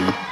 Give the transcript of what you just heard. Mm-hmm.